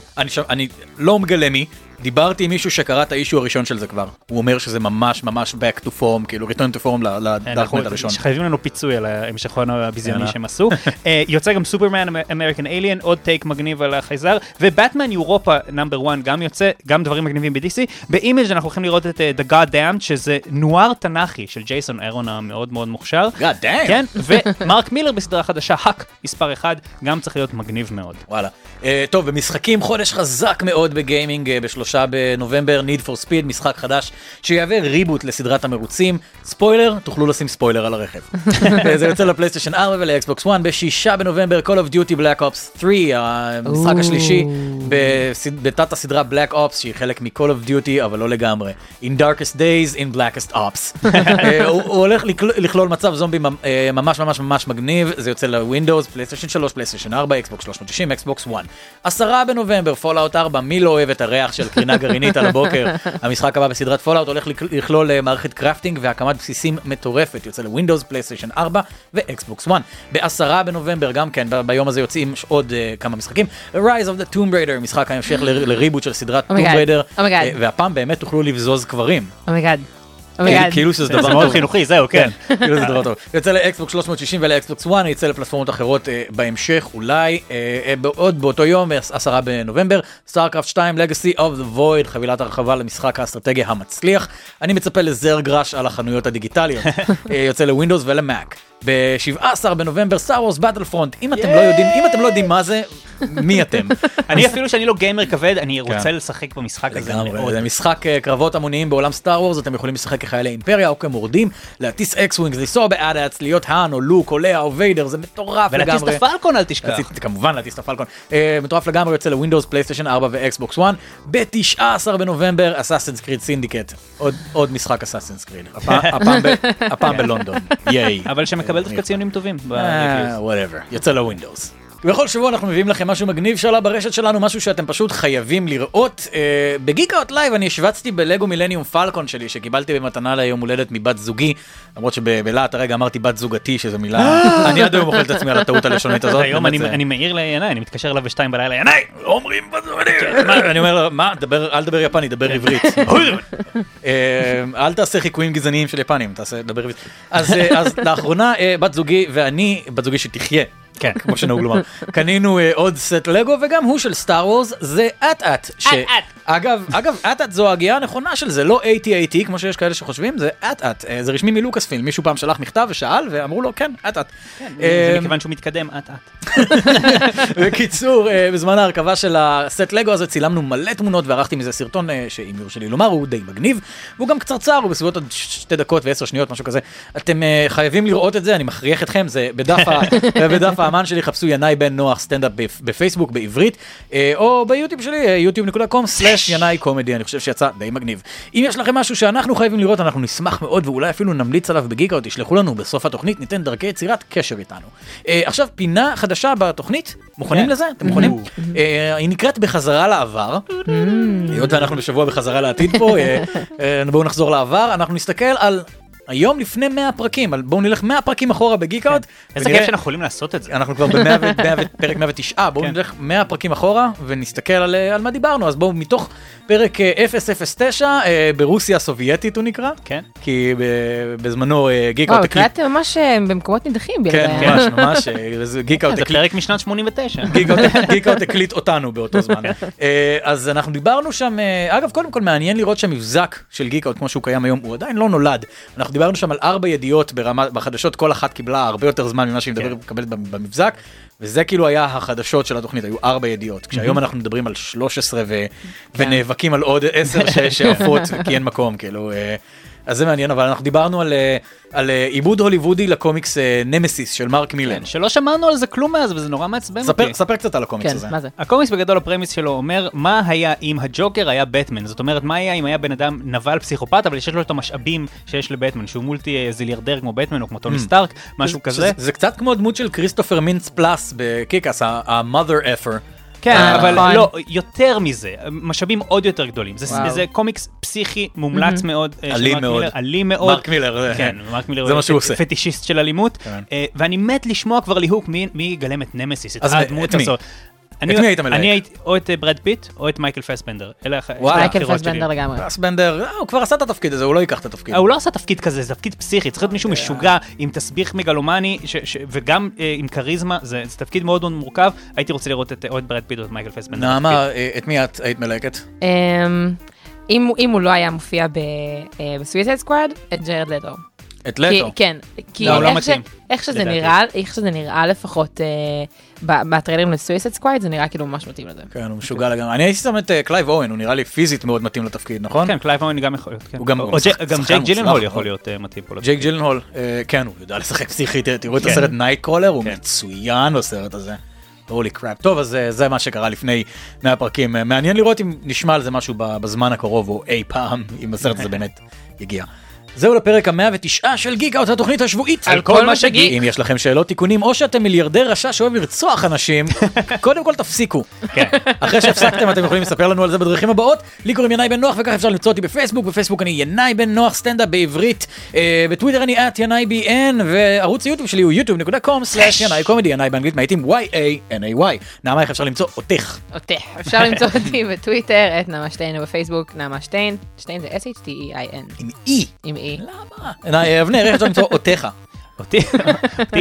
אני לא מגלה מי, דיברתי עם מישהו שקרא את ה issue הראשון של זה כבר. הוא אומר שזה ממש ממש back to form, כאילו return to form ל Dark אנחנו Knight הראשון. חייבים לנו פיצוי על ההמשכון הביזיוני. שהם עשו. [laughs] אה, יוצא גם Superman American Alien, עוד טייק מגניב על החייזר, ובטמן אירופה number 1 גם יוצא, גם דברים מגניבים ב-DC. באימג' אנחנו הולכים לראות את אה, The God Damned, שזה נואר תנ"כי של ג'ייסון אהרון המאוד מאוד מוכשר. God damn. כן, ומרק מילר בסדרה חדשה, Huck, מספר 1, גם צריך להיות מגניב מאוד. וואלה. Uh, טוב, במשחקים חודש חזק מאוד בגיימינג, uh, ב-30 בשלושה בנובמבר, Need for Speed, משחק חדש שיהווה ריבוט לסדרת המרוצים. ספוילר, תוכלו לשים ספוילר על הרכב. [laughs] זה יוצא לפלייסטיישן 4 ולאקסבוקס 1 בשישה בנובמבר, Call of Duty Black Ops 3, המשחק השלישי בתת הסדרה Black Ops, שהיא חלק מ-Call of Duty, אבל לא לגמרי. In Darkest Days, in Blackest Ops. [laughs] אה, הוא הוא הולך לכלול- מצב זומבי אה, ממש ממש ממש מגניב, זה יוצא לווינדוס, פלייסטיישן 3, פלייסטיישן 4, אקסבוקס 360, אקסבוקס 1. עשרה בנובמבר, פולאאוט 4, מי לא אוהב את הריח של קרינה גרעינית על הבוקר? המשחק הבא בסדרת פולאאוט הולך לכ- לכלול אה, מערכת crafting והקמת בסיסים מטורפת, יוצא לווינדוס, פלייסטיישן 4 ואקסבוקס 1. בעשרה בנובמבר גם כן, ביום הזה יוצאים עוד אה, כמה משחקים. Rise of the Tomb Raider, משחק ההמשך ל reboot של סדרת Oh Tomb. Raider, Oh. אה, והפעם באמת תוכלו לבזוז קברים. Oh my God. כאילו- Oh my God. כאילו שזה זה דבר מאוד טוב. חינוכי, זהו, כן. [laughs] כאילו זה דבר טוב. יוצא לאקסבוקס 360 ולאקסבוקס 1, יצא לפלטפורמות אחרות אה, בהמשך אולי. אה, אה, עוד באותו יום, אה, עשרה בנובמבר, סטארקרפט 2, Legacy of the Void, חבילת הרחבה למשחק האסטרטגיה המצליח. אני מצפה ל zerg rush על החנויות הדיגיטליות. [laughs] יוצא לווינדוס ולמאק. ב-17 בנובמבר, Star Wars Battlefront. אם אתם לא יודעים, אם אתם לא יודעים מה זה, מי אתם? [laughs] אני אפילו שאני לא גיימר כבד, אני רוצה לשחק במשחק הזה מאוד. זה משחק אה, קרבות המוניים בעולם סטאר וורס, אתם יכולים לשחק כחיילי אימפריה או כמורדים, להטיס X-Wings, לנסוע ב AT-AT, להיות האן או לוק או לאה או ויידר, זה מטורף ולהטיס לגמרי. את הפלקון, אל תשכח. כמובן להטיס את הפלקון. אה, מטורף לגמרי יוצא לווינדוס, פלייסטיישן 4 ואקסבוקס 1. ב-19 בנובמבר, Assassin's Creed Syndicate. עוד- משחק Assassin's Creed. הפעם ב- [laughs] הפעם בלונדון. [laughs] ייי. אבל שמקבל דווקא ציונים טובים. אה, whatever, יוצא לווינדוס. ובכל שבוע אנחנו מביאים לכם משהו מגניב שעלה ברשת שלנו, משהו שאתם פשוט חייבים לראות. אה, בגיק אאוט לייב אני השווצתי בלגו מילניום פלקון שלי, שקיבלתי במתנה ליום הולדת מבת זוגי, למרות שבלהט הרגע אמרתי בת זוגתי, שזו מילה, אני עד היום אוכל את עצמי על הטעות הלשונית הזאת. היום אני- מעיר לינאי, אני מתקשר אליו בשתיים בלילה, ינאי, אומרים בת זוגתי. מה, אני אומר לו, מה, אל תדבר יפני, דבר עברית. [laughs] אה, אל תעשה חיקויים גזעניים של יפנים, תעשה, דבר עברית. אז אה, לאחרונה אה, בת זוגי ואני, בת זוגי שתחיה. כן. כמו שנהוג לומר. קנינו אה, עוד סט לגו וגם הוא של סטאר וורס זה אט אט. ש- אט-אט. אגב, אגב, אט אט זו הגייה הנכונה של זה, לא AT-AT כמו שיש כאלה שחושבים, זה אט אט. אה, זה רשמי מלוקאס פילם, מישהו פעם שלח מכתב ושאל ואמרו לו כן, אט אט. זה אה, מכיוון שהוא מתקדם אט אט. [laughs] בקיצור, אה, בזמן ההרכבה של הסט לגו הזה צילמנו מלא תמונות וערכתי מזה סרטון שאם יורשה לי לומר הוא די מגניב והוא גם קצרצר, הוא בסביבות עוד שתי דקות ועשר שניות משהו כזה. אתם חייבים לראות את זה, אני מכריח אתכם, זה [laughs] בדף, האמן שלי, חפשו ינאי בן נוח סטנדאפ בפ- בפייסבוק בעברית או ביוטיוב שלי, yוטיוב.com/ינאי קומדי, אני חושב שיצא די מגניב. אם יש לכם משהו שאנחנו חייבים לראות אנחנו נשמח מאוד ואולי אפילו נמליץ עליו בגיקאוט, תשלחו לנו בסוף התוכנית, ניתן דרכי יצירת קשר איתנו. אה, עכשיו פינה חדשה בתוכנית, מוכנים כן. לזה? אתם מוכנים? אה, היא נקראת בחזרה לעבר. היות ואנחנו בשבוע בחזרה לעתיד פה, אה, אה, בואו נחזור לעבר, אנחנו נסתכל על היום לפני 100 פרקים, בואו נלך 100 פרקים אחורה בגיקאוט. איזה כיף שאנחנו יכולים לעשות את זה. אנחנו כבר בפרק [laughs] 109, בואו כן. נלך 100 פרקים אחורה ונסתכל על, אה, על מה דיברנו, אז בואו מתוך פרק אה, 009, אה, ברוסיה הסובייטית הוא נקרא, כן. כי ב- בזמנו אה, גיקאוט וואו, הקלטתם ממש אה, במקומות נידחים. כן. ממש [laughs] ממש, אה, גיקאוט כן, זה. פרק משנת 89. גיקאוט- גיקאוט הקליט אותנו באותו זמן. אה, אז אנחנו דיברנו שם, אה, אגב קודם כל מעניין לראות שהמבזק של גיקאוט כמו שהוא קיים היום הוא עדיין לא נולד. אנחנו דיברנו שם על ארבע ידיעות בחדשות כל אחת קיבלה הרבה יותר זמן ממה שהיא מדברת מקבלת במבזק. וזה כאילו היה החדשות של התוכנית, היו ארבע ידיעות. כשהיום אנחנו מדברים על 13 ו... ונאבקים על עוד 10 ש- [laughs] שעפות כי אין מקום, כאילו. אז זה מעניין, אבל אנחנו דיברנו על, אה, על אה, עיבוד הוליוודי לקומיקס אה, נמסיס של מרק מילר. כן, שלא שמענו על זה כלום מאז וזה נורא מעצבן אותי. ספר, ספר קצת על הקומיקס כן, הזה. מה זה? הקומיקס בגדול ה premise שלו אומר מה היה אם הג'וקר היה בטמן זאת אומרת מה היה אם היה בן אדם נבל פסיכופת אבל שיש לו את המשאבים שיש לבטמן שהוא מולטי זיליארדר כמו בטמן או כמו טוני סטארק משהו כזה. שזה- זה קצת כמו הדמות של כריסטופר מינץ פלאס ב Kick-Ass, ה-mother effer. כן אה, אבל נכון. לא יותר מזה משאבים עוד יותר גדולים זה קומיקס פסיכי מומלץ מאוד אה, אלים מאוד. אלים מאוד. מרק מילר, זה- כן, מרק מילר זה הוא מה שהוא עושה. פטישיסט של אלימות כן. אה, ואני מת לשמוע כבר ליהוק מי מי יגלם את נמסיס את אז הדמות את הזאת. את מי היית מלהק? אני הייתי או את אה, ברד פיט או את מייקל פסבנדר. אלה מייקל. פסבנדר לגמרי. פסבנדר, אה, הוא כבר עשה את התפקיד הזה, הוא לא ייקח את התפקיד. אה, הוא לא עשה תפקיד כזה, זה תפקיד פסיכי, צריך להיות מישהו משוגע עם תסביך מגלומני ש- ש- וגם אה, עם כריזמה, זה תפקיד מאוד מאוד מורכב, הייתי רוצה לראות את אה, או את ברד פיט או את מייקל פסבנדר. נעמה, אה, את מי את היית מלהקת? אמ, אם אם הוא לא היה מופיע ב Suicide Squad, את ג'רד לטו. את לטו. כן, כי לא, לא איך ש- מתאים, איך שזה. נראה, איך שזה נראה לפחות אה, בטריילרים ל Suicide Squad, זה נראה כאילו ממש מתאים לזה. כן, הוא משוגע לגמרי. אני הייתי שם את אה, קלייב אוהן, הוא נראה לי פיזית מאוד מתאים לתפקיד, נכון? כן, קלייב אוהן גם יכול להיות, כן. גם- ג'ייק ג'ילנהול מוצלח יכול. להיות אה, מתאים פה. ג'ייק ג'ילנהול, אה, כן, הוא יודע לשחק פסיכי, תראה, תראו את כן. הסרט Nightcrawler, הוא כן. מצוין בסרט הזה. holy crap. טוב, אז זה מה שקרה לפני 100 פרקים. מעניין לראות אם נשמע על זה משהו ב- בזמן הקרוב, או אי פעם, אם הסרט הזה [laughs] באמת יגיע. זהו לפרק המאה ותשעה של גיקאאוט, התוכנית השבועית על כל מה שגיק. אם יש לכם שאלות, תיקונים, או שאתם מיליארדר רשע שאוהב לרצוח אנשים, [laughs] קודם כל תפסיקו. כן. [laughs] אחרי שהפסקתם אתם יכולים לספר לנו על זה בדרכים הבאות. לי קוראים ינאי בן נוח וכך אפשר למצוא אותי בפייסבוק, בפייסבוק אני ינאי בן נוח סטנדאפ בעברית, אה, בטוויטר אני at ינאי BN וערוץ היוטיוב שלי הוא youtube.com/ינאי comedy, ינאי באנגלית מאייתים y-a-n-a-y. נעמה איך אפשר למצוא אותך? אותך. אפשר למצוא אותי [laughs] בטוויטר, את נעמה שטיין, ובפייסבוק נעמה שטיין. שטיין זה S-H-T-E-I-N, עם אי. עם E. למה? אבנר איך אפשר למצוא אותך? אותי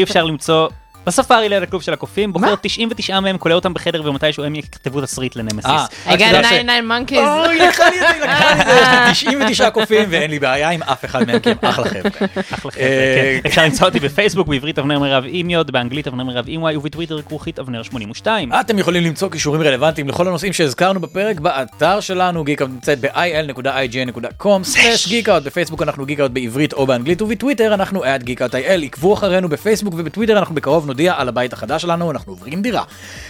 אפשר למצוא בספארי ליד הכלוב של הקופים, בוחר 99 מהם, כולל אותם בחדר ומתישהו הם יכתבו תסריט לנמסיס. אה, I רק got שתדע ש- 99 monkeys. אוי, לקחה לי את זה, לקחה לי את זה, יש לי 99 קופים ואין לי בעיה עם אף אחד מהם, כי הם אחלה חבר'ה. אחלה חבר'ה, אה, כן. אפשר למצוא אותי בפייסבוק, בעברית אבנר מירב עם יוד, באנגלית אבנר מירב עם וואי, ובטוויטר כרוכית אבנר 82. אתם יכולים למצוא קישורים רלוונטיים לכל הנושאים שהזכרנו בפרק באתר שלנו, geekout נמצאת ב-il.ign.com/geekout, בפייסבוק אנחנו geekout בעברית או באנגלית, ובטוויטר אנחנו at geekout.il, עקבו אחרינו בפייסבוק ובטוויטר, אנחנו בקרוב נודיע על הבית החדש שלנו, אנחנו עוברים דירה.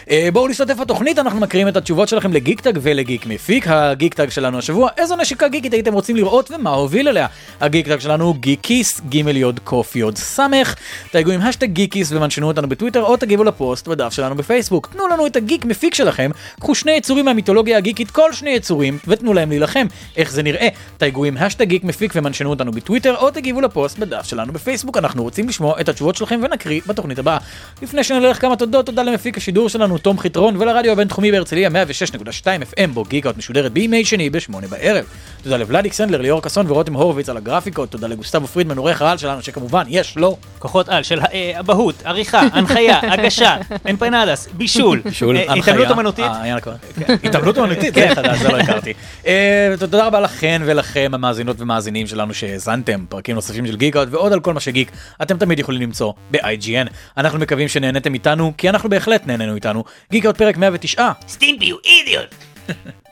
אה, בואו להשתתף בתוכנית, אנחנו מקריאים את התשובות שלכם ל geek-tag ולגיק מפיק, ה geek-tag שלנו השבוע, איזו נשיקה גיקית הייתם רוצים לראות ומה הוביל אליה. ה geek-tag שלנו הוא גיקיס, גימל יוד קוף יוד סמך, תייגו עם האשטג גיקיס ומנשנו אותנו בטוויטר או תגיבו לפוסט בדף שלנו בפייסבוק. תנו לנו את הגיק מפיק שלכם, קחו שני יצורים מהמיתולוגיה הגיקית, כל שני יצורים, ותנו להם להילחם. איך זה נראה? תייגו עם האשטג גיק מפיק ומנשנו אותנו בטוויטר או תגיבו לפוסט בדף שלנו בפייסבוק. אנחנו רוצים לשמוע את התשובות שלכם ונקריא בתוכנית הבאה. לפני שנלך כמה תודות, תודה למפיק השידור שלנו תום חיטרון ולרדיו הבינתחומי בהרצליה 106.2 FM בו גיקאוט משודרת בימי שני בשמונה בערב. תודה לוולדיק סנדלר, ליאור קסון ורותם הורוביץ על הגרפיקות, תודה לגוסטבו פרידמן עורך העל שלנו שכמובן יש לו כוחות על של אה, אבהות, עריכה, הנחיה, [laughs] הגשה, אמפנדס, בישול, [laughs] בישול, אה. התעמלות אומנותית. אה. כן. התעמלות אומנותית, זה חדש, זה לא הכרתי. תודה רבה לכן ולכם המאזינות ומאזינים שלנו שהאזנתם, פרקים נוספים של גיקאוט ועוד על כל מה שגיק, אתם תמיד יכולים למצוא ב-IGN. אנחנו מקווים שנהנתם איתנו, כי אנחנו בהחלט נהנינו איתנו. גיקאוט פרק 109. סטימפי, הוא אידיוט. [laughs]